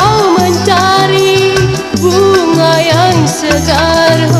kau mencari bunga yang segar.